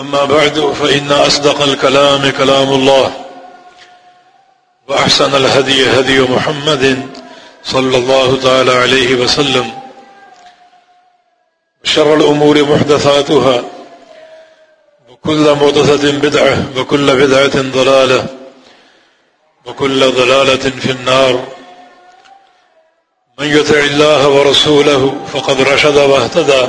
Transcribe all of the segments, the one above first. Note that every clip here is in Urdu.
أما بعد، فإن أصدق الكلام كلام الله، وأحسن الهدي هدي محمد صلى الله تعالى عليه وسلم، وشر الأمور محدثاتها، وكل محدثة بدعة، وكل بدعة ضلالة، وكل ضلالة في النار. من يتع الله ورسوله فقد رشد واهتدى.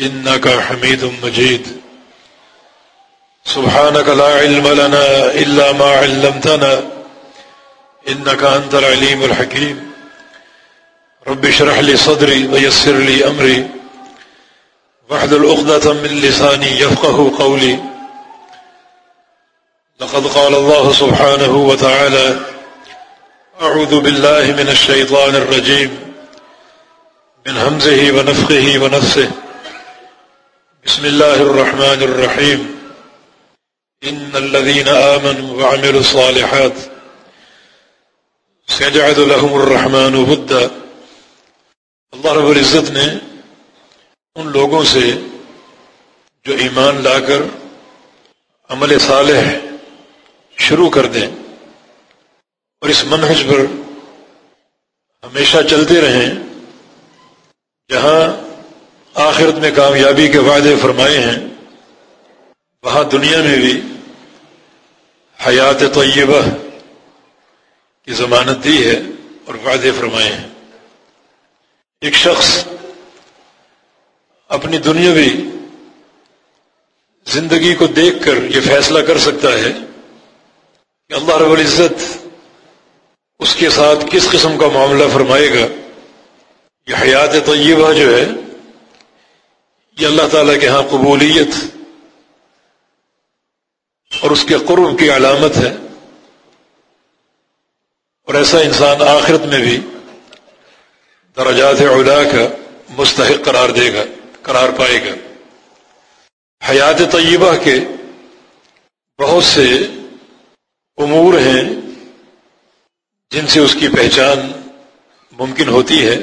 إنك حميد مجيد. سبحانك لا علم لنا إلا ما علمتنا. إنك أنت العليم الحكيم. رب شرح لي صدري ويسر لي أمري. وحد الأغدة من لساني يفقه قولي. لقد قال الله سبحانه وتعالى أعوذ بالله من الشيطان الرجيم. من همزه ونفخه ونفسه. بسم الله الرحمن الرحيم. إن الذين آمنوا وعملوا الصالحات سيجعد لهم الرحمن بدا اللہ رب العزت نے ان لوگوں سے جو ایمان لا کر عمل صالح شروع کر دیں اور اس منحج پر ہمیشہ چلتے رہیں، جہاں آخرت میں کامیابی کے وعدے فرمائے ہیں۔ وہاں دنیا میں بھی حیات طیبہ کی ضمانت دی ہے اور وعدے فرمائے ہیں۔ ایک شخص اپنی دنیاوی زندگی کو دیکھ کر یہ فیصلہ کر سکتا ہے کہ اللہ رب العزت اس کے ساتھ کس قسم کا معاملہ فرمائے گا۔ یہ حیات طیبہ جو ہے یہ اللہ تعالیٰ کے ہاں قبولیت اور اس کے قرب کی علامت ہے اور ایسا انسان آخرت میں بھی درجات علا کا مستحق قرار دے گا، قرار پائے گا۔ حیات طیبہ کے بہت سے امور ہیں جن سے اس کی پہچان ممکن ہوتی ہے۔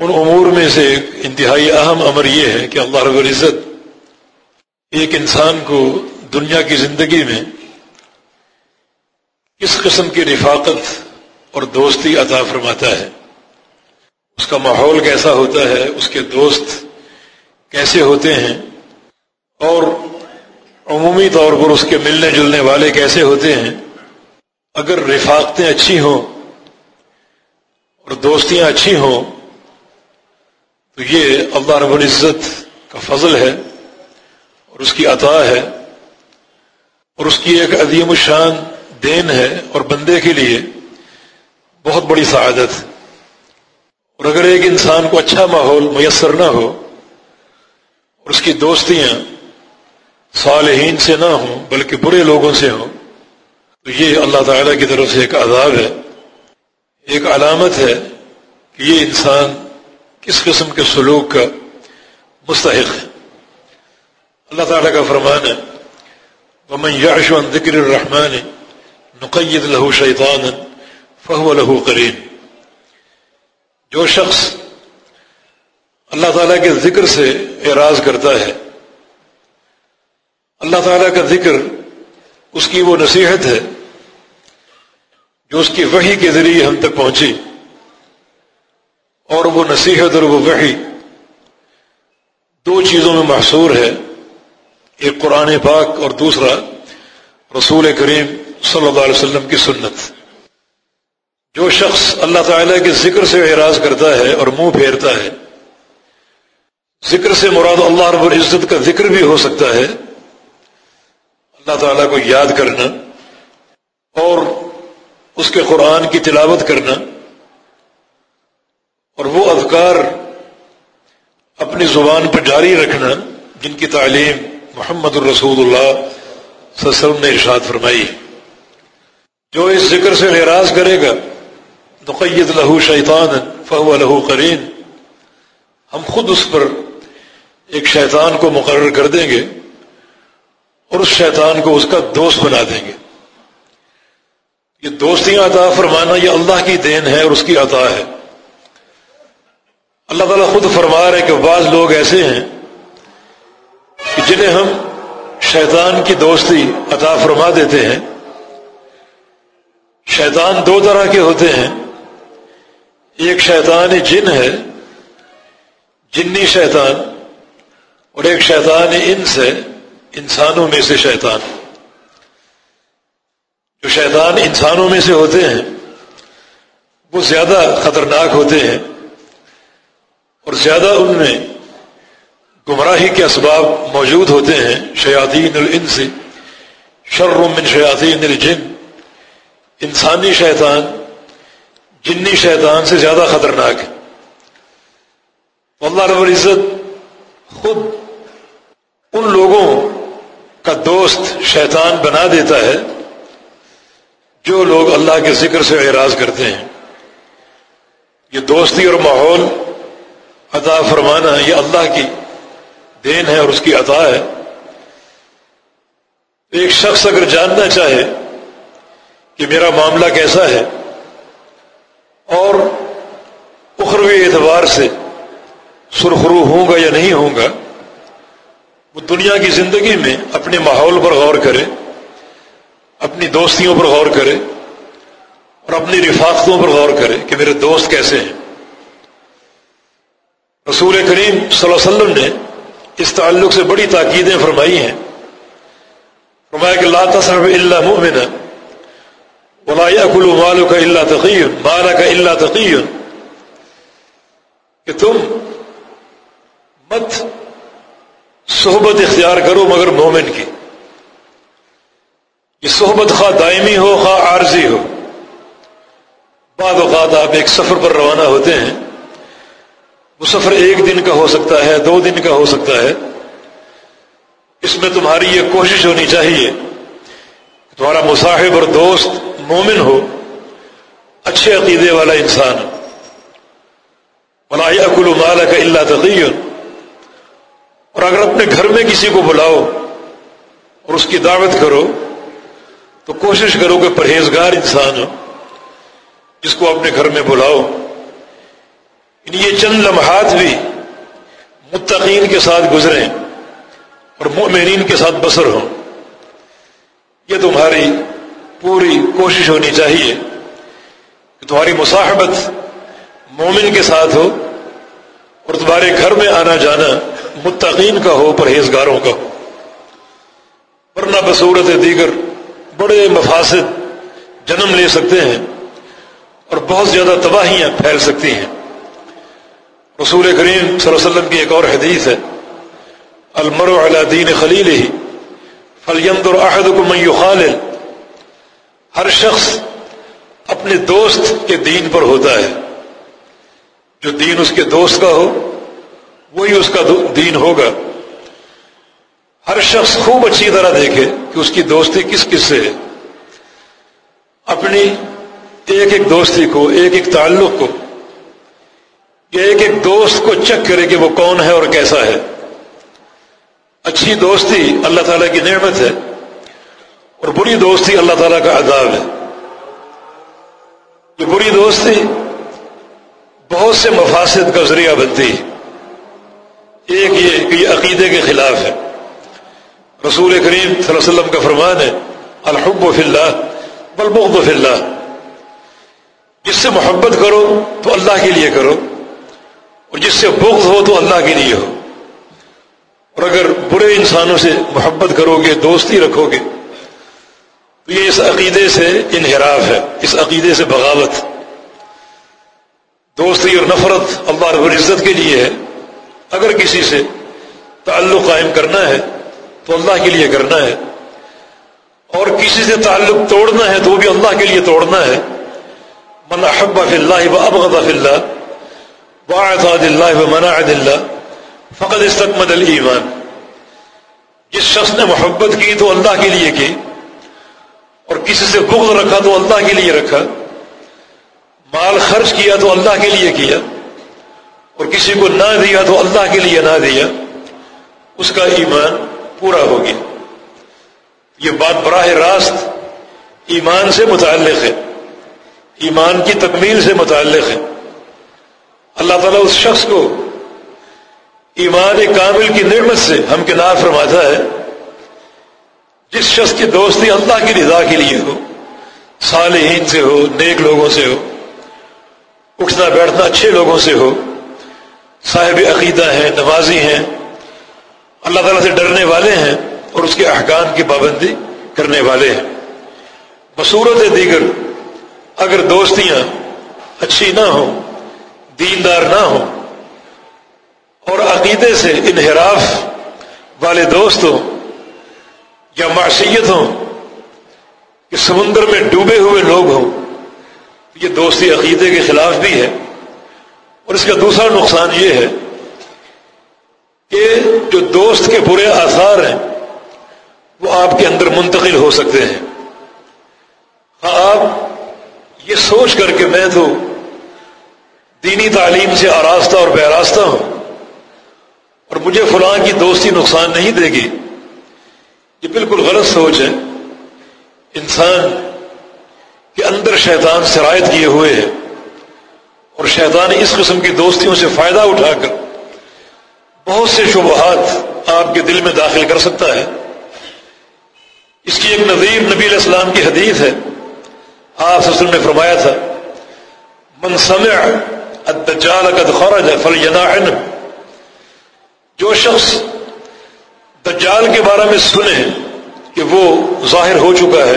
ان امور میں سے ایک انتہائی اہم امر یہ ہے کہ اللہ رب العزت ایک انسان کو دنیا کی زندگی میں کس قسم کی رفاقت اور دوستی عطا فرماتا ہے۔ اس کا ماحول کیسا ہوتا ہے، اس کے دوست کیسے ہوتے ہیں اور عمومی طور پر اس کے ملنے جلنے والے کیسے ہوتے ہیں۔ اگر رفاقتیں اچھی ہوں اور دوستیاں اچھی ہوں تو یہ اللہ رب العزت کا فضل ہے اور اس کی عطا ہے اور اس کی ایک عظیم الشان دین ہے اور بندے کے لیے بہت بڑی سعادت ہے۔ اور اگر ایک انسان کو اچھا ماحول میسر نہ ہو اور اس کی دوستیاں صالحین سے نہ ہوں بلکہ برے لوگوں سے ہوں، تو یہ اللہ تعالیٰ کی طرف سے ایک عذاب ہے، ایک علامت ہے کہ یہ انسان کس قسم کے سلوک کا مستحق ہے۔ اللہ تعالیٰ کا فرمان ہے، ومن يعش عن ذکر الرحمن نقید له شیطانا فهو له قرین جو شخص اللہ تعالیٰ کے ذکر سے اعراض کرتا ہے، اللہ تعالیٰ کا ذکر اس کی وہ نصیحت ہے جو اس کی وحی کے ذریعے ہم تک پہنچی۔ اور وہ نصیحت اور وہ وحی دو چیزوں میں محصور ہے، ایک قرآن پاک اور دوسرا رسول کریم صلی اللہ علیہ وسلم کی سنت۔ جو شخص اللہ تعالیٰ کے ذکر سے اعراض کرتا ہے اور منہ پھیرتا ہے، ذکر سے مراد اللہ رب العزت کا ذکر بھی ہو سکتا ہے۔ اللہ تعالیٰ کو یاد کرنا اور اس کے قرآن کی تلاوت کرنا۔ اور وہ اذکار اپنی زبان پر جاری رکھنا جن کی تعلیم محمد الرسول اللہ صلی اللہ علیہ وسلم نے ارشاد فرمائی۔ جو اس ذکر سے ناراض کرے گا، نقید لہو شیطان فہو لہو قرین۔ ہم خود اس پر ایک شیطان کو مقرر کر دیں گے اور اس شیطان کو اس کا دوست بنا دیں گے۔ یہ دوستیاں عطا فرمانا یہ اللہ کی دین ہے اور اس کی عطا ہے۔ اللہ تعالیٰ خود فرما رہے کہ بعض لوگ ایسے ہیں کہ جنہیں ہم شیطان کی دوستی عطا فرما دیتے ہیں، شیطان دو طرح کے ہوتے ہیں۔ ایک شیطان جن ہے، جنی شیطان، اور ایک شیطان ان سے انسانوں میں سے شیطان۔ جو شیطان انسانوں میں سے ہوتے ہیں، وہ زیادہ خطرناک ہوتے ہیں۔ اور زیادہ ان میں گمراہی کے اسباب موجود ہوتے ہیں، شیاطین الانس، شر من شیاطین الجن، انسانی شیطان، جنی شیطان سے زیادہ خطرناک ہے اللہ رب العزت خود ان لوگوں کا دوست شیطان بنا دیتا ہے، جو لوگ اللہ کے ذکر سے اعراض کرتے ہیں۔ یہ دوستی اور ماحول عطا فرمانا، یہ اللہ کی دین ہے اور اس کی عطا ہے۔ ایک شخص اگر جاننا چاہے کہ میرا معاملہ کیسا ہے اور اخروی اعتبار سے سرخرو ہوں گا یا نہیں ہوں گا، وہ دنیا کی زندگی میں اپنے ماحول پر غور کرے، اپنی دوستیوں پر غور کرے اور اپنی رفاقتوں پر غور کرے کہ میرے دوست کیسے ہیں۔ رسول کریم صلی اللہ علیہ وسلم نے اس تعلق سے بڑی تاکیدیں فرمائی ہیں۔ فرمایا کہ لا تصرف اللہ مؤمن ولا ياكل مالك الا تقي مالك الا تقي کہ تم مت صحبت اختیار کرو مگر مومن کی۔ یہ صحبت خواہ دائمی ہو، خواہ عارضی ہو۔ بعض اوقات آپ ایک سفر پر روانہ ہوتے ہیں۔ وہ سفر ایک دن کا ہو سکتا ہے، دو دن کا ہو سکتا ہے۔ اس میں تمہاری یہ کوشش ہونی چاہیے کہ تمہارا مصاحب اور دوست مومن ہو، اچھے عقیدے والا انسان بلا کلو مالا کا اللہ تقیون اور اگر اپنے گھر میں کسی کو بلاؤ اور اس کی دعوت کرو، تو کوشش کرو کہ پرہیزگار انسان ہو، جس کو اپنے گھر میں بلاؤ۔ یعنی یہ چند لمحات بھی متقین کے ساتھ گزریں اور مؤمنین کے ساتھ بسر ہوں، یہ تمہاری پوری کوشش ہونی چاہیے کہ تمہاری مصاحبت مومن کے ساتھ ہو اور تمہارے گھر میں آنا جانا متقین کا ہو، پرہیزگاروں کا ہو۔ ورنہ بصورت دیگر بڑے مفاصد جنم لے سکتے ہیں اور بہت زیادہ تباہیاں پھیل سکتی ہیں۔ رسول کریم صلی اللہ علیہ وسلم کی ایک اور حدیث ہے المر علی دین خلیل ہی فلیند العہد کو ہر شخص اپنے دوست کے دین پر ہوتا ہے۔ جو دین اس کے دوست کا ہو، وہی اس کا دین ہوگا۔ ہر شخص خوب اچھی طرح دیکھے کہ اس کی دوستی کس کس سے ہے۔ اپنی ایک ایک دوستی کو، ایک ایک تعلق کو یا ایک ایک دوست کو چیک کرے کہ وہ کون ہے اور کیسا ہے۔ اچھی دوستی اللہ تعالیٰ کی نعمت ہے اور بری دوستی اللہ تعالیٰ کا عذاب ہے۔ یہ بری دوستی بہت سے مفاصد کا ذریعہ بنتی ہے۔ ایک یہ کہ یہ عقیدے کے خلاف ہے۔ رسول کریم صلی اللہ علیہ وسلم کا فرمان ہے، الحب فی اللہ بلبغض فی اللہ۔ جس سے محبت کرو تو اللہ کے لیے کرو۔ اور جس سے بغض ہو تو اللہ کے لیے ہو۔ اور اگر برے انسانوں سے محبت کرو گے دوستی رکھو گے تو یہ اس عقیدے سے انحراف ہے، اس عقیدے سے بغاوت۔ دوستی اور نفرت اللہ رب العزت کے لیے ہے۔ اگر کسی سے تعلق قائم کرنا ہے، تو اللہ کے لیے کرنا ہے۔ اور کسی سے تعلق توڑنا ہے، تو وہ بھی اللہ کے لیے توڑنا ہے۔ من احب فی اللہ و ابغض فی اللہ واعطاد اللہ و منعد اللہ فقط استقمد الایمان جس شخص نے محبت کی تو اللہ کے لیے کی، اور کسی سے بغض رکھا تو اللہ کے لیے رکھا، مال خرچ کیا تو اللہ کے لیے کیا، اور کسی کو نہ دیا تو اللہ کے لیے نہ دیا، اس کا ایمان پورا ہو گیا۔ یہ بات براہ راست ایمان سے متعلق ہے، ایمان کی تکمیل سے متعلق ہے۔ اللہ تعالیٰ اس شخص کو ایمان کامل کی نعمت سے ہم کنار فرماتا ہے، جس شخص کی دوستی اللہ کی رضا کے لیے ہو، صالحین سے ہو، نیک لوگوں سے ہو، اٹھنا بیٹھنا اچھے لوگوں سے ہو، صاحب عقیدہ ہیں، نمازی ہیں، اللہ تعالیٰ سے ڈرنے والے ہیں اور اس کے احکام کی پابندی کرنے والے ہیں۔ بصورت دیگر، اگر دوستیاں اچھی نہ ہوں دیندار نہ ہوں۔ اور عقیدے سے انحراف والے دوست ہوں یا معصیت ہوں کہ سمندر میں ڈوبے ہوئے لوگ ہوں یہ دوستی عقیدے کے خلاف بھی ہے۔ اور اس کا دوسرا نقصان یہ ہے کہ جو دوست کے برے آثار ہیں، وہ آپ کے اندر منتقل ہو سکتے ہیں۔ ہاں آپ یہ سوچ کر کے میں تو دینی تعلیم سے آراستہ اور بے آراستہ ہوں۔ اور مجھے فلاں کی دوستی نقصان نہیں دے گی۔ یہ بالکل غلط سوچ ہے۔ انسان کے اندر شیطان سرایت کیے ہوئے ہے اور شیطان اس قسم کی دوستیوں سے فائدہ اٹھا کر بہت سے شبہات آپ کے دل میں داخل کر سکتا ہے۔ اس کی ایک نظیر نبی علیہ السلام کی حدیث ہے۔ آپ نے فرمایا تھا، من سمع الدجال قد خرج فلینعن جو شخص دجال کے بارے میں سنے کہ وہ ظاہر ہو چکا ہے،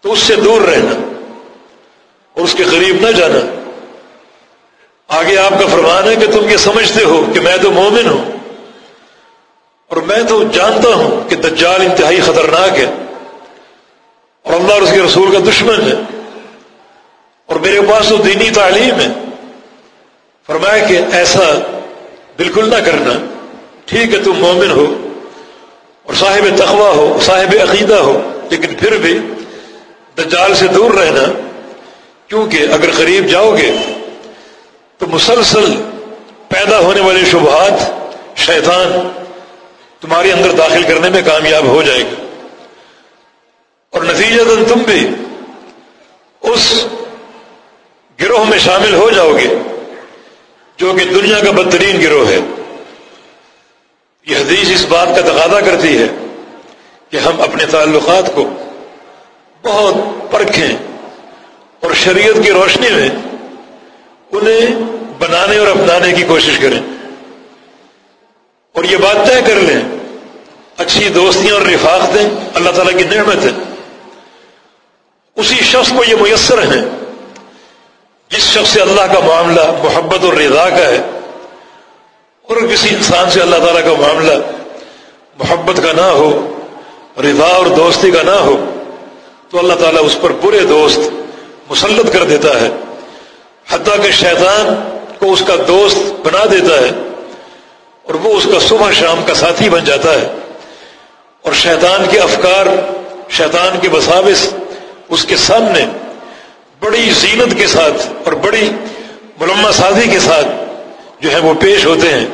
تو اس سے دور رہنا اور اس کے قریب نہ جانا۔ آگے آپ کا فرمان ہے کہ تم یہ سمجھتے ہو کہ میں تو مومن ہوں اور میں تو جانتا ہوں کہ دجال انتہائی خطرناک ہے اور اللہ اور اس کے رسول کا دشمن ہے۔ اور میرے پاس تو دینی تعلیم ہے۔ فرمایا کہ ایسا بالکل نہ کرنا۔ ٹھیک ہے، تم مومن ہو اور صاحب تخوا ہو، صاحب عقیدہ ہو، لیکن پھر بھی دجال سے دور رہنا۔ کیونکہ اگر قریب جاؤ گے تو مسلسل پیدا ہونے والے شبہات شیطان تمہارے اندر داخل کرنے میں کامیاب ہو جائے گا۔ اور نتیجہ تم بھی اس گروہ میں شامل ہو جاؤ گے، جو کہ دنیا کا بدترین گروہ ہے۔ یہ حدیث اس بات کا تقاضا کرتی ہے کہ ہم اپنے تعلقات کو بہت پرکھیں اور شریعت کی روشنی میں انہیں بنانے اور اپنانے کی کوشش کریں۔ اور یہ بات طے کر لیں، اچھی دوستیاں اور رفاقتیں اللہ تعالیٰ کی نعمت ہے اسی شخص کو یہ میسر ہیں۔ جس شخص سے اللہ کا معاملہ محبت اور رضا کا ہے اور کسی انسان سے اللہ تعالیٰ کا معاملہ محبت کا نہ ہو، رضا اور دوستی کا نہ ہو، تو اللہ تعالیٰ اس پر برے دوست مسلط کر دیتا ہے۔ حتیٰ کہ شیطان کو اس کا دوست بنا دیتا ہے اور وہ اس کا صبح شام کا ساتھی بن جاتا ہے۔ اور شیطان کے افکار، شیطان کے بساوس اس کے سامنے بڑی زینت کے ساتھ اور بڑی ملما سازی کے ساتھ جو ہے وہ پیش ہوتے ہیں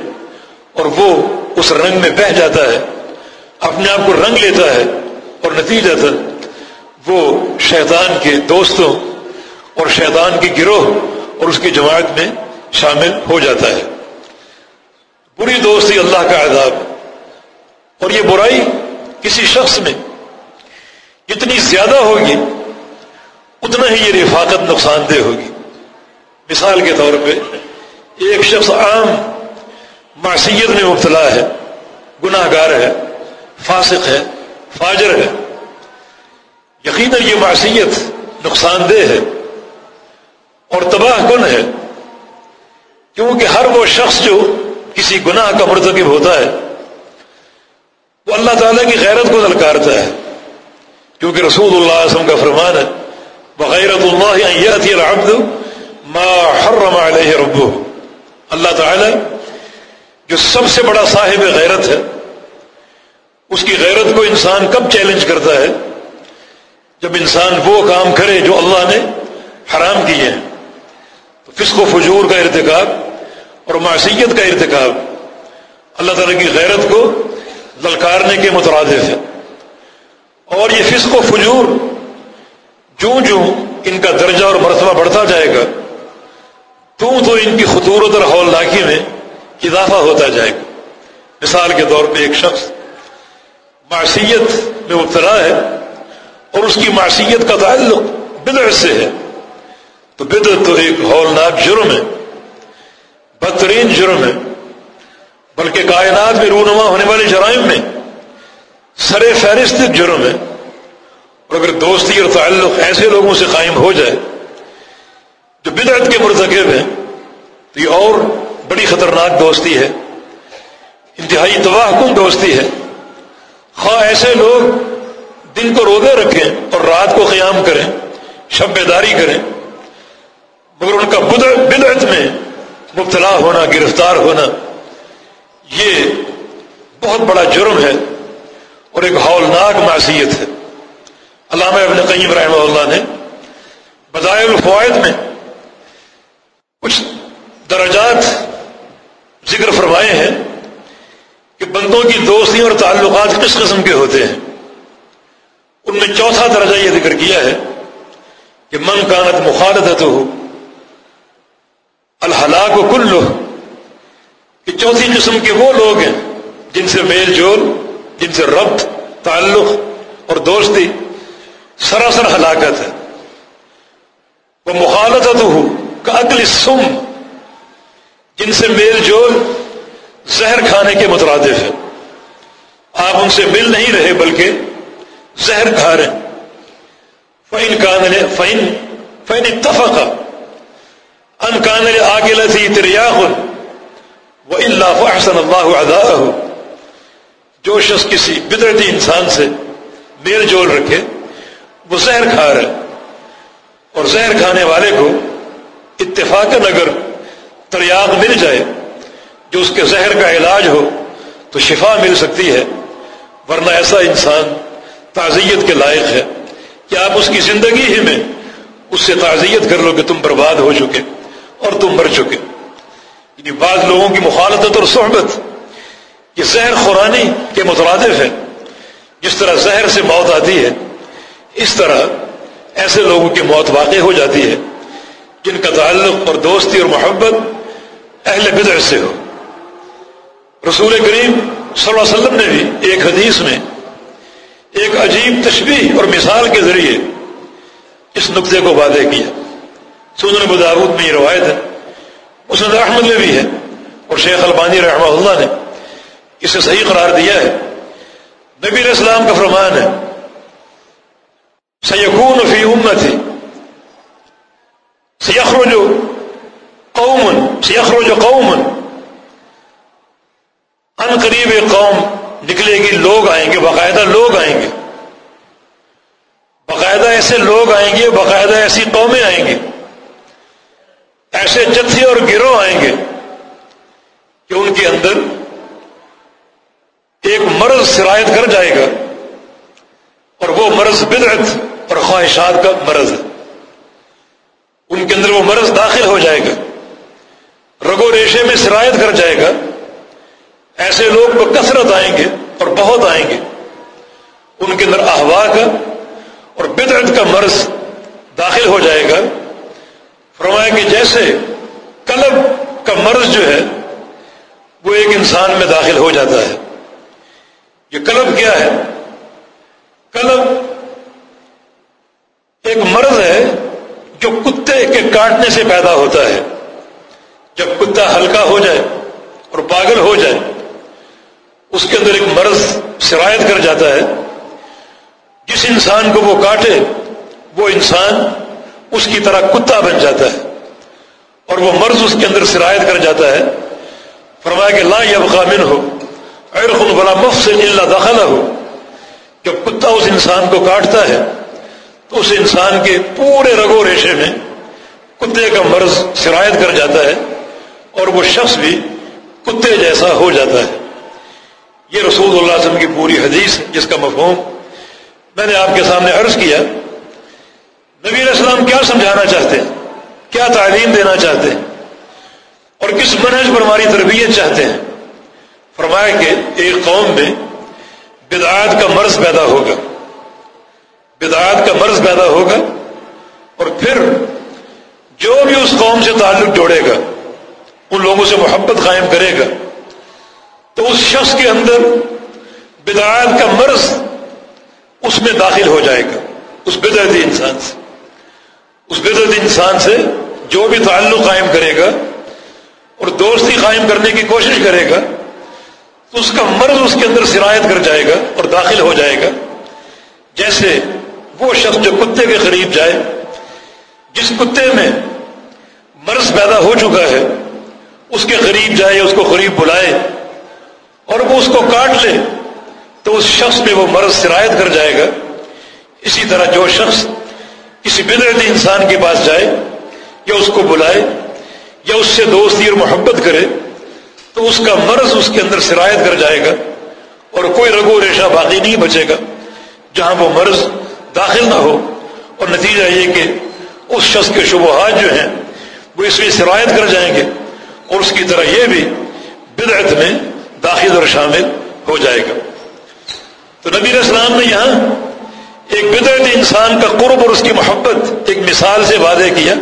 اور وہ اس رنگ میں بہ جاتا ہے، اپنے آپ کو رنگ لیتا ہے اور نتیجہ وہ شیطان کے دوستوں اور شیطان کی گروہ اور اس کی جماعت میں شامل ہو جاتا ہے۔ بری دوستی اللہ کا عذاب۔ اور یہ برائی کسی شخص میں جتنی زیادہ ہوگی اتنا ہی یہ رفاقت نقصان دہ ہوگی۔ مثال کے طور پہ ایک شخص عام معصیت میں مبتلا ہے گناہ گار ہے، فاسق ہے، فاجر ہے۔ یقیناً یہ معصیت نقصان دہ ہے اور تباہ کن ہے، کیونکہ ہر وہ شخص جو کسی گناہ کا مرتکب ہوتا ہے، وہ اللہ تعالیٰ کی غیرت کو للکارتا ہے۔ کیونکہ رسول اللہ علیہ وسلم کا فرمان ہے بغیرت اللہ العبد ما حرم علیہ ربو اللہ تعالیٰ جو سب سے بڑا صاحب غیرت ہے، اس کی غیرت کو انسان کب چیلنج کرتا ہے؟ جب انسان وہ کام کرے جو اللہ نے حرام کیے ہیں۔ تو فسق و فجور کا ارتکاب اور معصیت کا ارتکاب اللہ تعالیٰ کی غیرت کو للکارنے کے مترادف ہے۔ اور یہ فسق و فجور جو جو ان کا درجہ اور مرتبہ بڑھتا جائے گا تو تو ان کی خطورت اور ہولناکی میں اضافہ ہوتا جائے گا۔ مثال کے طور پہ ایک شخص معصیت میں مبتلا ہے اور اس کی معصیت کا تعلق بدر سے ہے۔ تو بدر تو ایک ہولناک جرم ہے، بدترین جرم ہے، بلکہ کائنات میں رونما ہونے والے جرائم میں سر فہرست جرم ہے۔ اور اگر دوستی اور تعلق ایسے لوگوں سے قائم ہو جائے جو بدعت کے مرتکب ہیں، تو یہ اور بڑی خطرناک دوستی ہے، انتہائی تباہ کن دوستی ہے۔ خواہ ایسے لوگ دن کو روزے رکھیں اور رات کو قیام کریں، شب بیداری کریں، مگر ان کا بدعت میں مبتلا ہونا، گرفتار ہونا، یہ بہت بڑا جرم ہے اور ایک ہولناک معصیت ہے۔ علامہ ابن قیم رحمہ اللہ نے بدائل الفوائد میں کچھ درجات ذکر فرمائے ہیں کہ بندوں کی دوستی اور تعلقات کس قسم کے ہوتے ہیں؟ ان میں چوتھا درجہ یہ ذکر کیا ہے کہ من کانت مخالت ہو الحلاق و کلو کہ چوتھی قسم کے وہ لوگ ہیں جن سے میل جول، جن سے ربط، تعلق اور دوستی سراسر ہلاکت ہے۔ وہ مخالت ہو کا اگلی سم، جن سے میل جول زہر کھانے کے مترادف ہے آپ ان سے مل نہیں رہے، بلکہ زہر کھا رہے فین کان فین فین اتفق ان کان آگے لسی تریاخ وہ اللہ احسن اللہ ادا جو شخص کسی بدرتی انسان سے میل جول رکھے وہ زہر کھا رہے اور زہر کھانے والے کو اتفاق اگر تریاق مل جائے، جو اس کے زہر کا علاج ہو، تو شفا مل سکتی ہے۔ ورنہ ایسا انسان تعزیت کے لائق ہے کہ آپ اس کی زندگی ہی میں اس سے تعزیت کر لو کہ تم برباد ہو چکے اور تم مر چکے۔ یعنی بعض لوگوں کی مخالطت اور صحبت یہ زہر خورانی کے مترادف ہے۔ جس طرح زہر سے موت آتی ہے اس طرح ایسے لوگوں کی موت واقع ہو جاتی ہے جن کا تعلق اور دوستی اور محبت اہل بدر سے ہو۔ رسول کریم صلی اللہ علیہ وسلم نے بھی ایک حدیث میں ایک عجیب تشبیح اور مثال کے ذریعے اس نقطے کو واضح کیا۔ سنن بداود میں یہ روایت ہے اس نے احمد میں بھی ہے اور شیخ البانی رحمہ اللہ نے اسے صحیح قرار دیا ہے۔ نبی علیہ السلام کا فرمان ہے سیکون فی امتی سیخرج قوم سیخرج قوم. ان قریب قوم نکلے گی، لوگ آئیں گے، باقاعدہ لوگ آئیں گے. باقاعدہ ایسے لوگ آئیں گے، باقاعدہ ایسی قومیں آئیں گے ایسے جتھے اور گروہ آئیں گے کہ ان کے اندر ایک مرض سرایت کر جائے گا اور وہ مرض بدعت اور خواہشات کا مرض ہے۔ ان کے اندر وہ مرض داخل ہو جائے گا۔ رگو ریشے میں سرایت کر جائے گا۔ ایسے لوگ کثرت آئیں گے اور بہت آئیں گے۔ ان کے اندر احوا کا اور بدعت کا مرض داخل ہو جائے گا۔ فرمایا کہ جیسے قلب کا مرض جو ہے، وہ ایک انسان میں داخل ہو جاتا ہے۔ یہ قلب کیا ہے؟ قلب ایک مرض ہے جو کتے کے کاٹنے سے پیدا ہوتا ہے۔ جب کتا ہلکا ہو جائے اور پاگل ہو جائے، اس کے اندر ایک مرض شرائط کر جاتا ہے۔ جس انسان کو وہ کاٹے، وہ انسان اس کی طرح کتا بن جاتا ہے اور وہ مرض اس کے اندر شرائط کر جاتا ہے۔ فرمایا کہ لا یبقا من ہو ارخن بلا مفت سے اللہ داخلہ ہو جب کتا اس انسان کو کاٹتا ہے تو اس انسان کے پورے رگو ریشے میں کتے کا مرض شرائط کر جاتا ہے اور وہ شخص بھی کتے جیسا ہو جاتا ہے۔ یہ رسول اللہ علیہ وسلم کی پوری حدیث جس کا مفہوم میں نے آپ کے سامنے عرض کیا۔ نبی علیہ السلام کیا سمجھانا چاہتے ہیں؟ کیا تعلیم دینا چاہتے ہیں؟ اور کس منہج پر ہماری تربیت چاہتے ہیں؟ فرمایا کہ ایک قوم میں بدعات کا مرض پیدا ہوگا۔ بدعات کا مرض پیدا ہوگا اور پھر جو بھی اس قوم سے تعلق جوڑے گا، ان لوگوں سے محبت قائم کرے گا، تو اس شخص کے اندر بدعات کا مرض اس میں داخل ہو جائے گا، اس بدعتی انسان سے۔ اس بدعتی انسان سے جو بھی تعلق قائم کرے گا اور دوستی قائم کرنے کی کوشش کرے گا، تو اس کا مرض اس کے اندر سرایت کر جائے گا اور داخل ہو جائے گا، جیسے وہ شخص جو کتے کے قریب جائے، جس کتے میں مرض پیدا ہو چکا ہے، اس کے قریب جائے، اس کو قریب بلائے اور وہ اس کو کاٹ لے، تو اس شخص میں وہ مرض سرایت کر جائے گا۔ اسی طرح جو شخص کسی بدرتی انسان کے پاس جائے یا اس کو بلائے یا اس سے دوستی اور محبت کرے، تو اس کا مرض اس کے اندر سرایت کر جائے گا اور کوئی رگو ریشہ باقی نہیں بچے گا۔ جہاں وہ مرض داخل نہ ہو اور نتیجہ یہ کہ اس شخص کے شبہات جو ہیں وہ اس میں سرایت کر جائیں گے اور اس کی طرح یہ بھی بدعت میں داخل اور شامل ہو جائے گا۔ تو نبی السلام نے یہاں ایک بدعت انسان کا قرب اور اس کی محبت ایک مثال سے وعدے کیا۔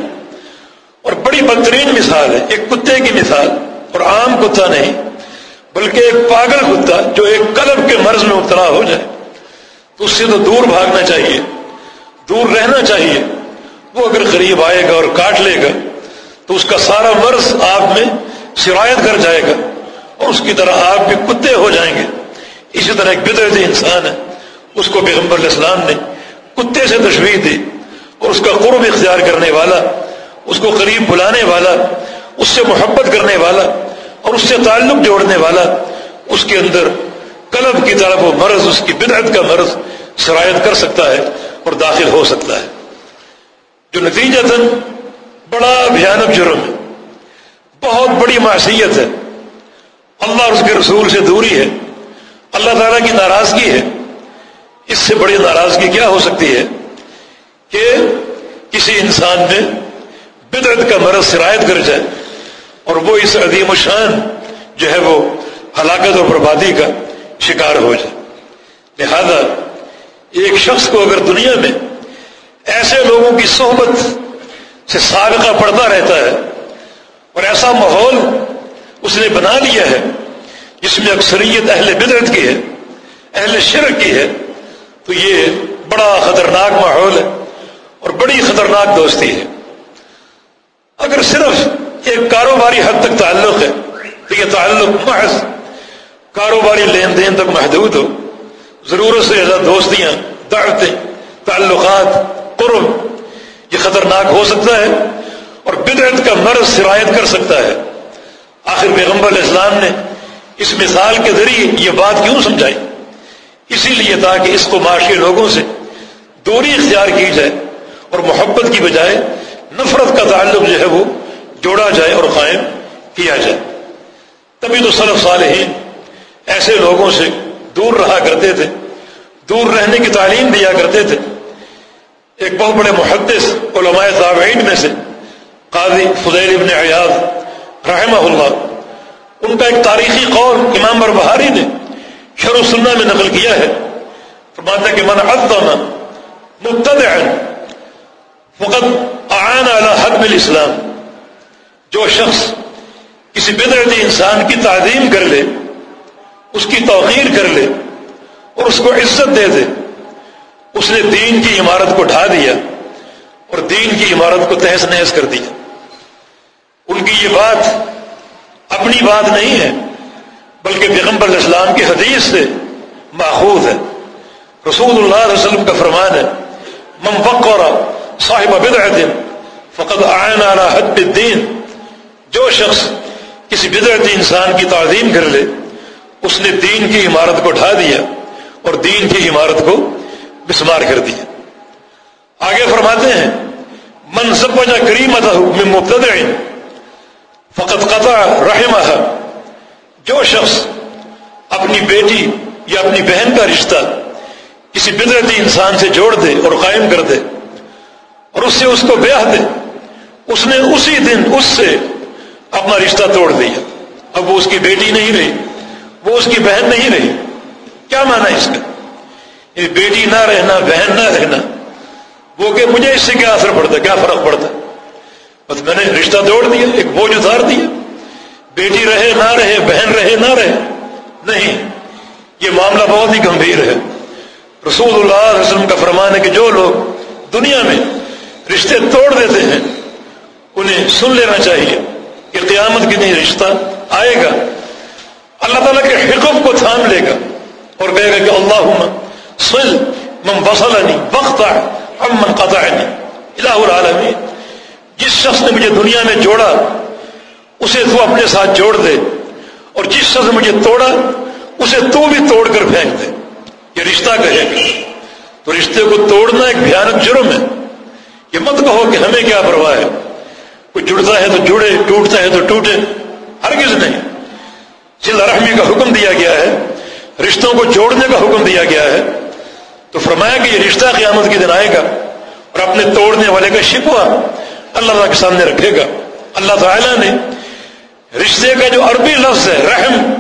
اور بڑی بدترین مثال ہے، ایک کتے کی مثال، اور عام کتا نہیں، بلکہ ایک پاگل کتا جو ایک قلب کے مرض میں مبتلا ہو جائے۔ تو اس سے تو دور بھاگنا چاہیے، دور رہنا چاہیے۔ وہ اگر قریب آئے گا اور کاٹ لے گا، تو اس کا سارا مرض آپ میں شرایت کر جائے گا اور اس کی طرح آپ بھی کتے ہو جائیں گے۔ اسی طرح ایک بدرتی انسان ہے، اس کو پیغمبر علیہ السلام نے کتے سے تشویح دی اور اس کا قرب اختیار کرنے والا، اس کو قریب بلانے والا، اس سے محبت کرنے والا اور اس سے تعلق جوڑنے والا، اس کے اندر قلب کی طرف وہ مرض، اس کی بدعت کا مرض شرائط کر سکتا ہے اور داخل ہو سکتا ہے۔ جو نتیجہ تن بڑا بھیانک جرم ہے۔ بہت بڑی معصیت ہے۔ اللہ اور اس کے رسول سے دوری ہے۔ اللہ تعالیٰ کی ناراضگی ہے۔ اس سے بڑی ناراضگی کیا ہو سکتی ہے؟ کہ کسی انسان میں بدعت کا مرض سرایت کر جائے اور وہ اس عظیم شان جو ہے وہ ہلاکت اور بربادی کا شکار ہو جائے۔ لہذا ایک شخص کو اگر دنیا میں ایسے لوگوں کی صحبت سے سابقہ پڑتا رہتا ہے اور ایسا ماحول اس نے بنا لیا ہے، جس میں اکثریت اہل بدرت کی ہے، اہل شرک کی ہے، تو یہ بڑا خطرناک ماحول ہے اور بڑی خطرناک دوستی ہے۔ اگر صرف ایک کاروباری حد تک تعلق ہے، تو یہ تعلق محض کاروباری لین دین تک محدود ہو، ضرورت سے زیادہ دوستیاں، دعوتیں، تعلقات، قرب، یہ خطرناک ہو سکتا ہے اور بدعت کا مرض سرایت کر سکتا ہے۔ آخر پیغمبر علیہ السلام نے اس مثال کے ذریعے یہ بات کیوں سمجھائی؟ اسی لیے تاکہ اس کو معاشی لوگوں سے دوری اختیار کی جائے اور محبت کی بجائے نفرت کا تعلق جو ہے وہ جوڑا جائے اور قائم کیا جائے۔ تبھی تو صرف صالحین ایسے لوگوں سے دور رہا کرتے تھے، دور رہنے کی تعلیم دیا کرتے تھے۔ ایک بہت بڑے محدث علماء تابعین میں سے قاضی فضیل ابن عیاض رحمہ اللہ، ان کا ایک تاریخی قول امام بر بہاری نے شروع سننا میں نقل کیا ہے۔ فرماتا کہ من عظم مبتدعا فقط آئین اعلی حد میں اسلام جو شخص کسی بدرتی انسان کی تعظیم کر لے اس کی توقیر کر لے اور اس کو عزت دے دے۔ اس نے دین کی عمارت کو ڈھا دیا اور دین کی عمارت کو تہس نہس کر دیا۔ ان کی یہ بات اپنی بات نہیں ہے، بلکہ پیغمبر اسلام کی حدیث سے ماخوذ ہے۔ رسول اللہ علیہ وسلم کا فرمان ہے، من فقر صاحب بدعت فقد آئین على حد الدین جو شخص کسی بدعتی انسان کی تعظیم کر لے اس نے دین کی عمارت کو ڈھا دیا اور دین کی عمارت کو بسمار کر دیا۔ آگے فرماتے ہیں من سب وجہ کریمت میں مبتد فقط قطع رحم جو شخص اپنی بیٹی یا اپنی بہن کا رشتہ کسی بدرتی انسان سے جوڑ دے اور قائم کر دے اور اس سے اس کو بیاہ دے، اس نے اسی دن اس سے اپنا رشتہ توڑ دیا۔ اب وہ اس کی بیٹی نہیں رہی۔ وہ اس کی بہن نہیں رہی۔ کیا مانا اس کا؟ یہ بیٹی، نہ رہنا، بہن نہ رہنا۔ وہ کہ مجھے اس سے کیا اثر پڑتا، کیا فرق پڑتا؟ بس میں نے رشتہ توڑ دیا، ایک بوجھ اتار دیا۔ بیٹی رہے، نہ رہے، بہن رہے، نہ رہے۔ نہیں، یہ معاملہ بہت ہی گمبھیر ہے۔ رسول اللہ علیہ وسلم کا فرمان ہے کہ جو لوگ دنیا میں رشتے توڑ دیتے ہیں، انہیں سن لینا چاہیے کہ قیامت کے دن رشتہ آئے گا۔ اللہ تعالیٰ کے حکم کو تھام لے گا اور کہے گا کہ اللہ سل من بسلنی وقت امن قطع الہ العالمین، جس شخص نے مجھے دنیا میں جوڑا، اسے تو اپنے ساتھ جوڑ دے، اور جس شخص نے مجھے توڑا، اسے تو بھی توڑ کر پھینک دے۔ یہ رشتہ کہے گا۔ تو رشتے کو توڑنا ایک بھیانک جرم ہے۔ یہ مت کہو کہ ہمیں کیا پرواہ ہے۔ کوئی جڑتا ہے تو جڑے، ٹوٹتا ہے تو ٹوٹے۔ ہرگز نہیں۔ سل رحمی کا حکم دیا گیا ہے، رشتوں کو جوڑنے کا حکم دیا گیا ہے، تو فرمایا کہ یہ رشتہ قیامت کے دن آئے گا اور اپنے توڑنے والے کا شکوا اللہ تعالیٰ کے سامنے رکھے گا۔ اللہ تعالیٰ نے رشتے کا جو عربی لفظ ہے، رحم،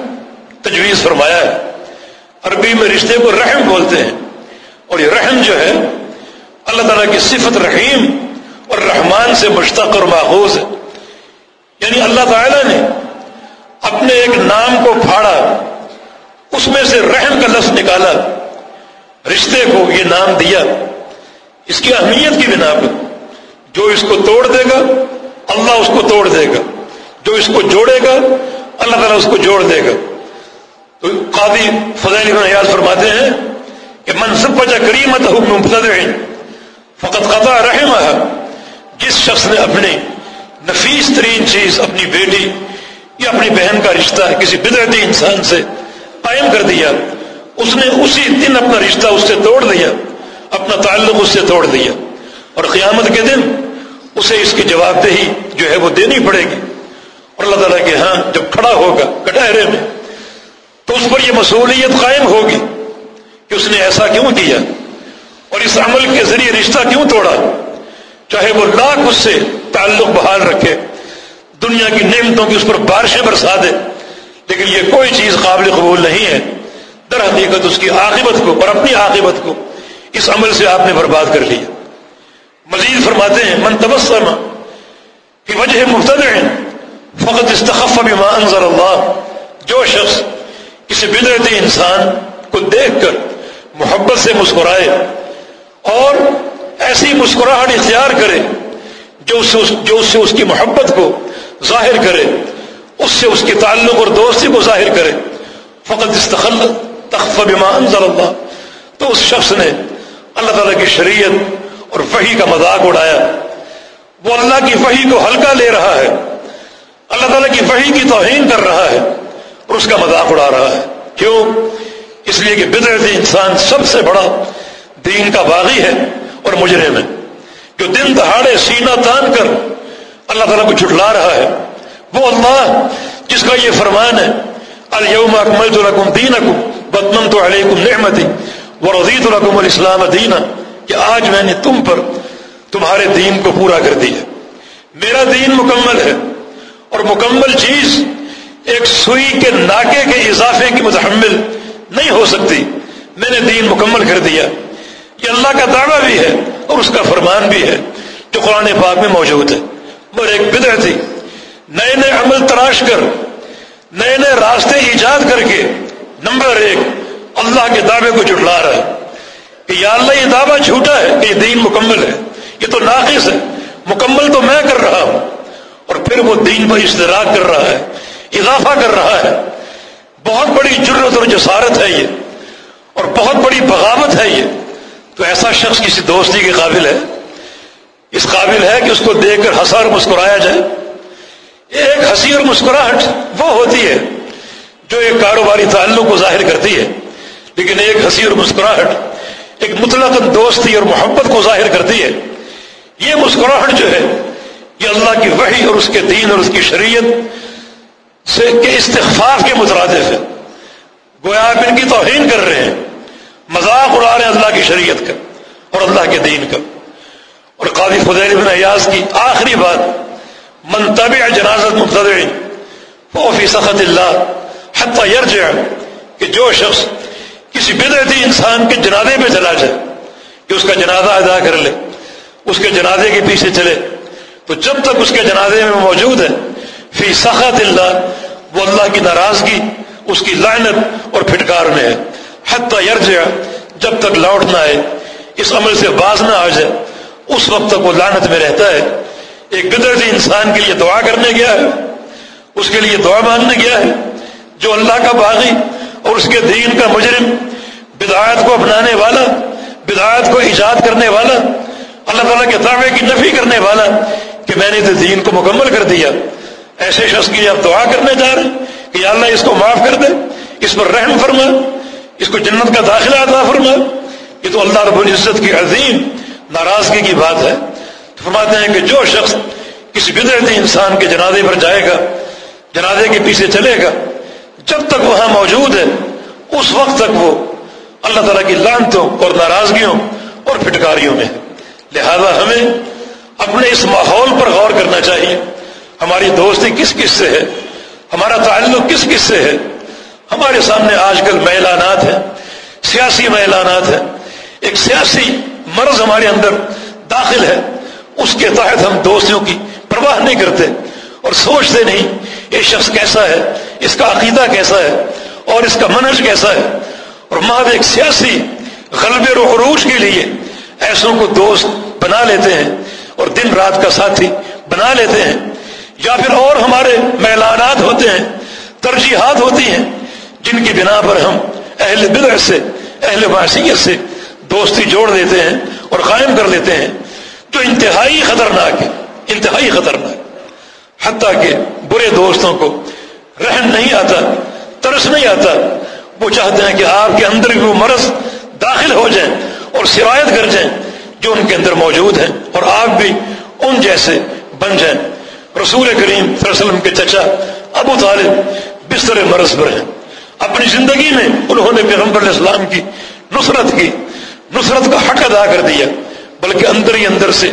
تجویز فرمایا ہے۔ عربی میں رشتے کو رحم بولتے ہیں۔ اور یہ رحم جو ہے، اللہ تعالیٰ کی صفت رحیم اور رحمان سے مشتق اور ماخوذ ہے۔ یعنی اللہ تعالیٰ نے اپنے ایک نام کو پھاڑا، اس میں سے رحم کا لفظ نکالا، رشتے کو یہ نام دیا، اس کی اہمیت کی بنا پر، جو اس کو توڑ دے گا، اللہ اس کو توڑ دے گا، جو اس کو جوڑے گا، اللہ تعالیٰ اس کو جوڑ دے گا۔ تو قاضی فضائل نیاز فرماتے ہیں کہ منصب وجہ کریمت حکم فقط قطع رحم جس شخص نے اپنی نفیس ترین چیز، اپنی بیٹی یا اپنی بہن کا رشتہ ہے، کسی بدرتی انسان سے قائم کر دیا۔ اس نے اسی دن اپنا رشتہ اس سے توڑ دیا، اپنا تعلق اس سے توڑ دیا۔ اور قیامت کے دن اسے اس کی جواب دہی جو ہے وہ دینی پڑے گی۔ اور اللہ تعالیٰ کے ہاں جب کھڑا ہوگا کٹہرے میں، تو اس پر یہ مصولیت قائم ہوگی کہ اس نے ایسا کیوں کیا؟ اور اس عمل کے ذریعے رشتہ کیوں توڑا؟ چاہے وہ لاکھ اس سے تعلق بحال رکھے۔ دنیا کی نعمتوں کی اس پر بارشیں برسا دے۔ لیکن یہ کوئی چیز قابل قبول نہیں ہے۔ در حقیقت اس کی عاقبت کو اور اپنی عاقبت کو اس عمل سے آپ نے برباد کر لیا۔ مزید فرماتے ہیں، من تبسم کہ وجہ مفتد فقط استخف بما انزل اللہ۔ جو شخص کسی بدرتی انسان کو دیکھ کر محبت سے مسکرائے اور ایسی مسکراہٹ اختیار کرے جو اس سے جو اس سے اس کی محبت کو ظاہر کرے، اس سے اس کے تعلق اور دوستی کو ظاہر کرے۔ فقط استخل تخف بما انزل اللہ۔ تو اس شخص نے اللہ تعالیٰ کی شریعت اور وحی کا مذاق اڑایا۔ وہ اللہ کی وحی کو ہلکا لے رہا ہے۔ اللہ تعالیٰ کی وحی کی توہین کر رہا ہے اور اس کا مذاق اڑا رہا ہے۔ کیوں؟ اس لیے کہ بدرتی انسان سب سے بڑا دین کا باغی ہے اور مجرم ہے۔ جو دن دہاڑے سینہ تان کر اللہ تعالیٰ کو جھٹلا رہا ہے۔ وہ اللہ جس کا یہ فرمان ہے اليوم اکملت لکم دینکم بتمنت علیکم نعمتی، ورضیت لکم الاسلام دینا، کہ آج میں نے تم پر تمہارے دین کو پورا کر دیا۔ میرا دین مکمل ہے۔ اور مکمل چیز ایک سوئی کے ناکے کے اضافے کی متحمل نہیں ہو سکتی۔ میں نے دین مکمل کر دیا۔ یہ اللہ کا دعویٰ بھی ہے اور اس کا فرمان بھی ہے جو قرآن پاک میں موجود ہے۔ مگر ایک بدر تھی۔ نئے نئے عمل تراش کر، نئے نئے راستے ایجاد کر کے نمبر ایک، اللہ کے دعوے کو جٹلا رہا ہے کہ یا اللہ، یہ دعویٰ جھوٹا ہے کہ یہ دین مکمل ہے۔ یہ تو ناقص ہے۔ مکمل تو میں کر رہا ہوں۔ اور پھر وہ دین پر اشتراک کر رہا ہے، اضافہ کر رہا ہے۔ بہت بڑی جرت اور جسارت ہے یہ۔ اور بہت بڑی بغاوت ہے یہ۔ تو ایسا شخص کسی دوستی کے قابل ہے اس قابل ہے کہ اس کو دیکھ کر ہنسا اور مسکرایا جائے۔ ایک ہنسی اور مسکراہٹ وہ ہوتی ہے جو ایک کاروباری تعلق کو ظاہر کرتی ہے، لیکن ایک ہنسی اور مسکراہٹ ایک مطلق دوستی اور محبت کو ظاہر کرتی ہے۔ یہ مسکراہٹ جو ہے، یہ اللہ کی وحی اور اس کے دین اور اس کی شریعت سے کے استخفاف کے مترادف ہے۔ گویا آپ ان کی توہین کر رہے ہیں۔ مذاق اڑا رہے ہیں اللہ کی شریعت کا اور اللہ کے دین کا۔ اور قاضی فضیل بن ایاز کی آخری بات منتبع جنازت مبتدع فوفی سخت اللہ، حتی یرجع، کہ جو شخص کسی بدعتی انسان کے جنازے پہ چلا جائے، کہ اس کا جنازہ ادا کر لے، اس کے جنازے کے پیچھے چلے، تو جب تک اس کے جنازے میں موجود ہے، فی سخت اللہ، وہ اللہ کی ناراضگی، اس کی لعنت اور پھٹکار میں ہے۔ حتی یرجع، جب تک لوٹ نہ آئے، اس عمل سے باز نہ آ جائے اس وقت تک وہ لعنت میں رہتا ہے۔ ایک بدرتی انسان کے لیے دعا کرنے گیا ہے۔ اس کے لیے دعا مانگنے گیا ہے۔ جو اللہ کا باغی اور اس کے دین کا مجرم بدایت کو اپنانے والا بدایت کو ایجاد کرنے والا، اللہ تعالیٰ کے دعوے کی نفی کرنے والا کہ میں نے تو دین کو مکمل کر دیا۔ ایسے شخص کی آپ دعا کرنے جا رہے ہیں کہ یا اللہ اس کو معاف کر دے، اس پر رحم فرما، اس کو جنت کا داخلہ عطا فرما۔ یہ تو اللہ رب العزت کی عظیم ناراضگی کی بات ہے، تو فرماتے ہیں کہ جو شخص کسی بدرتی انسان کے جنازے پر جائے گا، جنازے کے پیچھے چلے گا، جب تک وہاں موجود ہے، اس وقت تک وہ اللہ تعالیٰ کی لانتوں اور ناراضگیوں اور پھٹکاریوں میں لہذا ہمیں اپنے اس ماحول پر غور کرنا چاہیے۔ ہماری دوستی کس کس سے ہے؟ ہمارا تعلق کس کس سے ہے؟ ہمارے سامنے آج کل میلانات ہیں، سیاسی میلانات ہیں۔ ایک سیاسی مرض ہمارے اندر داخل ہے، اس کے تحت ہم دوستیوں کی پرواہ نہیں کرتے اور سوچتے نہیں، یہ شخص کیسا ہے، اس کا عقیدہ کیسا ہے اور اس کا منج کیسا ہے۔ اور ماں ایک سیاسی غلبے و عروج کے لیے ایسوں کو دوست بنا لیتے ہیں اور دن رات کا ساتھی بنا لیتے ہیں۔ یا پھر اور ہمارے میلانات ہوتے ہیں، ترجیحات ہوتی ہیں، جن کی بنا پر ہم اہل بدر سے، اہل معصیت سے دوستی جوڑ دیتے ہیں اور قائم کر لیتے ہیں جو انتہائی خطرناک ہے، انتہائی خطرناک۔ حتیٰ کہ برے دوستوں کو رحم نہیں آتا، ترس نہیں آتا، وہ چاہتے ہیں کہ آپ کے اندر بھی وہ مرض داخل ہو جائیں اور سرایت کر جائیں جو ان کے اندر موجود ہیں اور آپ بھی ان جیسے بن جائیں۔ رسول کریم صلی اللہ علیہ وسلم کے چچا ابو طالب بستر مرض پر ہیں۔ اپنی زندگی میں انہوں نے پیغمبر علیہ السلام کی نصرت کی۔ نصرت کا حق ادا کر دیا، بلکہ اندر ہی اندر سے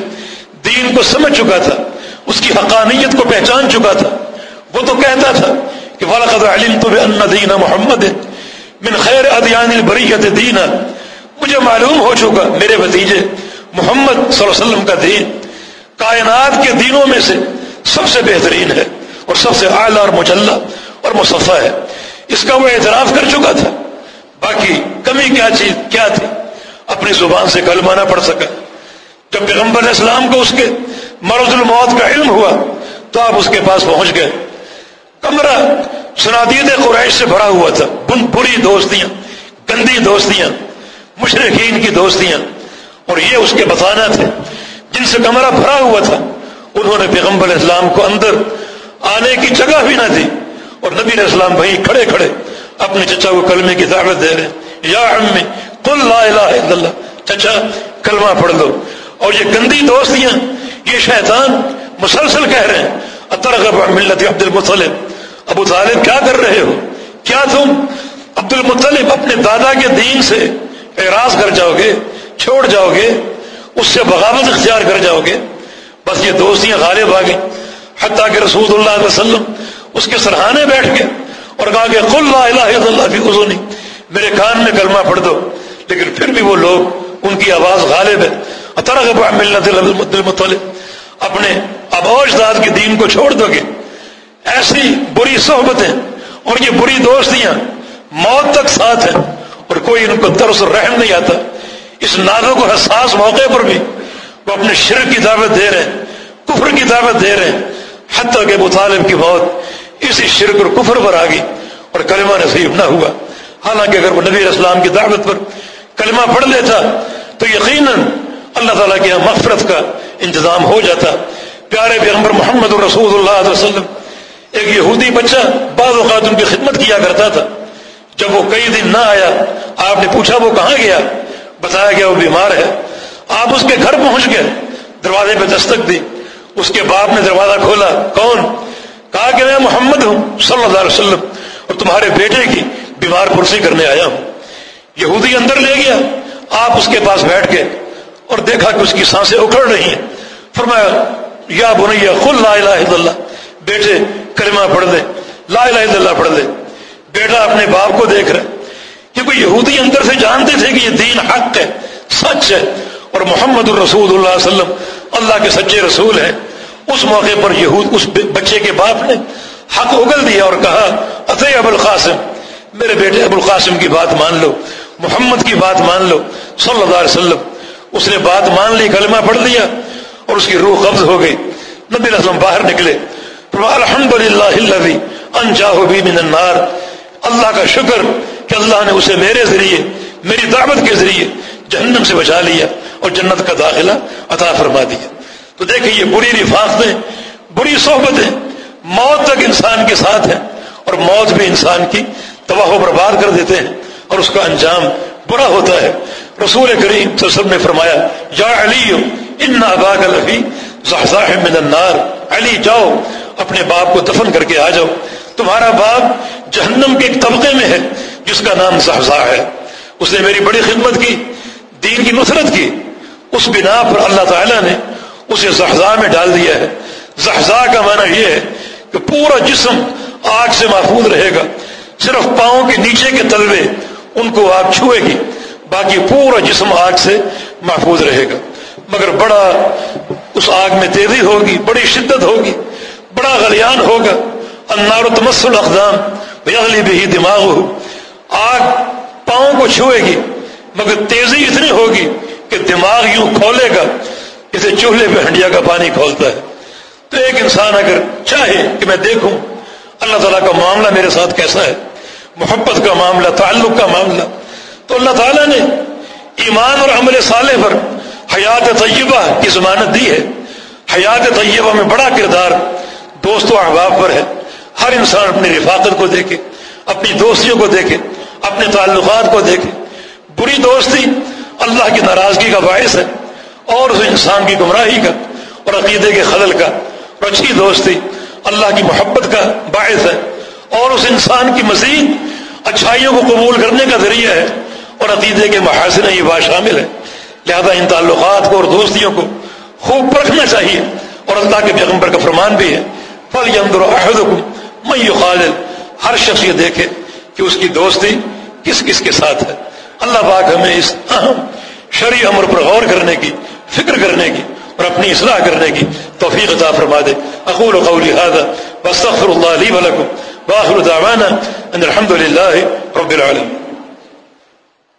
دین کو سمجھ چکا تھا، اس کی حقانیت کو پہچان چکا تھا۔ وہ تو کہتا تھا کہ والد علم تو دین محمد من خیر ادیان البریت دینا مجھے معلوم ہو چکا، میرے بھتیجے، محمد صلی اللہ علیہ وسلم کا دین کائنات کے دینوں میں سے سب سے بہترین ہے اور سب سے اعلیٰ اور مجلہ اور مصفہ ہے۔ اس کا وہ اعتراف کر چکا تھا۔ باقی کمی کیا چیز، کیا تھی؟ اپنی زبان سے کلمہ نہ پڑھ سکا۔ جب پیغمبر علیہ السلام کو اس کے مرض الموت کا علم ہوا، تو آپ اس کے پاس پہنچ گئے۔ کمرہ سنادید قریش سے بھرا ہوا تھا۔ بری دوستیاں، گندی دوستیاں، مشرقین کی دوستیاں۔ اور یہ اس کے بتانا تھے۔ جن سے کمرہ بھرا ہوا تھا، انہوں نے پیغمبر علیہ السلام کو اندر آنے کی جگہ بھی نہ دی۔ اور نبی علیہ السلام بھائی کھڑے کھڑے اپنے چچا کو کلمے کی دعوت دے رہے یا امی قل لا الہ الا اللہ. چچا، کلمہ پڑھ لو. اور یہ گندی دوستیاں یہ شیطان مسلسل کہہ رہے ہیں. اترغب ملت عبد المطلب. ابو طالب کیا کر رہے ہو؟ کیا تم عبد المطلب اپنے دادا کے دین سے اعراض کر جاؤ گے، چھوڑ جاؤ گے، اس سے بغاوت اختیار کر جاؤ گے؟ بس یہ دوستیاں غالب آ گئی حتیٰ کہ رسول اللہ علیہ وسلم اس کے سرحانے بیٹھ گئے اور کہا کہ قل لا الہ الا اللہ بھی حضونی میرے کان میں کلمہ پڑھ دو. لیکن پھر بھی وہ لوگ ان کی آواز غالب ہے. اطرغب ملت المطلب، اپنے ابوش داد کے دین کو چھوڑ دو گے. ایسی بری صحبتیں اور یہ بری دوستیاں موت تک ساتھ ہیں اور کوئی ان کو درس رحم نہیں آتا. اس نازک و حساس موقع پر بھی وہ اپنے شرک کی دعوت دے رہے ہیں، کفر کی دعوت دے رہے ہیں. حتیٰ کہ ابو طالب کی موت اسی شرک اور کفر پر آ گئی اور اور کلمہ نصیب نہ ہوا. حالانکہ اگر وہ نبی اسلام کی دعوت پر کلمہ پڑھ لیتا تو یقیناً اللہ تعالیٰ کے یہاں مغفرت کا انتظام ہو جاتا۔ پیارے پیغمبر محمد الرسول اللہ علیہ وسلم، ایک یہودی بچہ بعض اوقات ان کی خدمت کیا کرتا تھا۔ جب وہ کئی دن نہ آیا، آپ نے پوچھا وہ کہاں گیا؟ بتایا گیا وہ بیمار ہے۔ آپ اس کے گھر پہنچ گئے، دروازے پہ دستک دی۔ اس کے باپ نے دروازہ کھولا، کون؟ کہا کہ میں محمد ہوں، صلی اللہ علیہ وسلم، اور تمہارے بیٹے کی بیمار پرسی کرنے آیا ہوں۔ یہودی اندر لے گیا، آپ اس کے پاس بیٹھ گئے اور دیکھا کہ اس کی سانسیں اکھڑ رہی ہیں۔ فرمایا، یا بنیا خل لا الہ الا اللہ۔ بیٹے، کلمہ پڑھ دے لا الہ الا اللہ پڑھ دے بیٹا اپنے باپ کو دیکھ رہا کیونکہ یہودی اندر سے جانتے تھے کہ یہ دین حق ہے، سچ ہے۔ اور محمد الرسول اللہ علیہ وسلم اللہ کے سچے رسول ہیں۔ اس موقع پر یہود، اس بچے کے باپ نے حق اگل دیا اور کہا اطے ابو القاسم، میرے بیٹے ابو القاسم کی بات مان لو۔ محمد کی بات مان لو، صلی اللہ علیہ وسلم، اس نے بات مان لی، کلمہ پڑھ لیا اور اس کی روح قبض ہو گئی۔ نبی اسلم باہر نکلے۔ الحمد للہ انجاہ بھی من النار اللہ کا شکر کہ اللہ نے اسے میرے ذریعے، میری دعوت کے ذریعے جہنم سے بچا لیا اور جنت کا داخلہ عطا فرما دیا۔ تو دیکھیں، یہ بری رفاقتیں بری صحبتیں موت تک انسان کے ساتھ ہیں اور موت بھی انسان کی تباہ و برباد کر دیتے ہیں۔ اور اس کا انجام برا ہوتا ہے۔ رسول کریم تو نے فرمایا، یا علی، ان اباک الفی من النار۔ علی، جاؤ، اپنے باپ کو دفن کر کے آ جاؤ۔ تمہارا باپ جہنم کے ایک طبقے میں ہے، جس کا نام زحزا ہے۔ اس نے میری بڑی خدمت کی، دین کی نصرت کی۔ اس بنا پر اللہ تعالیٰ نے اسے زحزا میں ڈال دیا ہے۔ زحزا کا معنی یہ ہے کہ پورا جسم آگ سے محفوظ رہے گا۔ صرف پاؤں کے نیچے کے تلوے ان کو آگ چھوئے گی باقی پورا جسم آگ سے محفوظ رہے گا۔ مگر بڑا اس آگ میں تیزی ہوگی، بڑی شدت ہوگی، بڑا غلیان ہوگا۔ انار و تمسل اقدام بغلی بھی دماغ ہو آگ پاؤں کو چھوئے گی، مگر تیزی اتنی ہوگی کہ دماغ یوں کھولے گا جسے چولہے پہ ہنڈیا کا پانی کھولتا ہے۔ تو ایک انسان اگر چاہے کہ میں دیکھوں، اللہ تعالیٰ کا معاملہ میرے ساتھ کیسا ہے؟ محبت کا معاملہ، تعلق کا معاملہ۔ تو اللہ تعالیٰ نے ایمان اور عمل صالح پر حیات طیبہ کی ضمانت دی ہے۔ حیات طیبہ میں بڑا کردار دوست و احباب پر ہے۔ ہر انسان اپنی رفاقت کو دیکھے، اپنی دوستیوں کو دیکھے، اپنے تعلقات کو دیکھے۔ بری دوستی اللہ کی ناراضگی کا باعث ہے اور اس انسان کی گمراہی کا اور عقیدے کے خلل کا۔ اور اچھی دوستی اللہ کی محبت کا باعث ہے اور اس انسان کی مزید اچھائیوں کو قبول کرنے کا ذریعہ ہے اور عقیدے کے محاذ یہ بات شامل ہے۔ لہذا ان تعلقات کو اور دوستیوں کو خوب پرکھنا چاہیے اور اللہ کے پیغمبر کا فرمان بھی ہے۔ پل اندر میں ہر شخص یہ دیکھے کہ اس کی دوستی کس کس کے ساتھ ہے۔ اللہ پاک ہمیں اس اہم شرع امر پر غور کرنے کی، فکر کرنے کی اور اپنی اصلاح کرنے کی توفیق عطا فرما دے۔ اقول قولی هذا، واستغفر الله لي ولكم واخر دعوانا ان الحمد لله رب العالمين.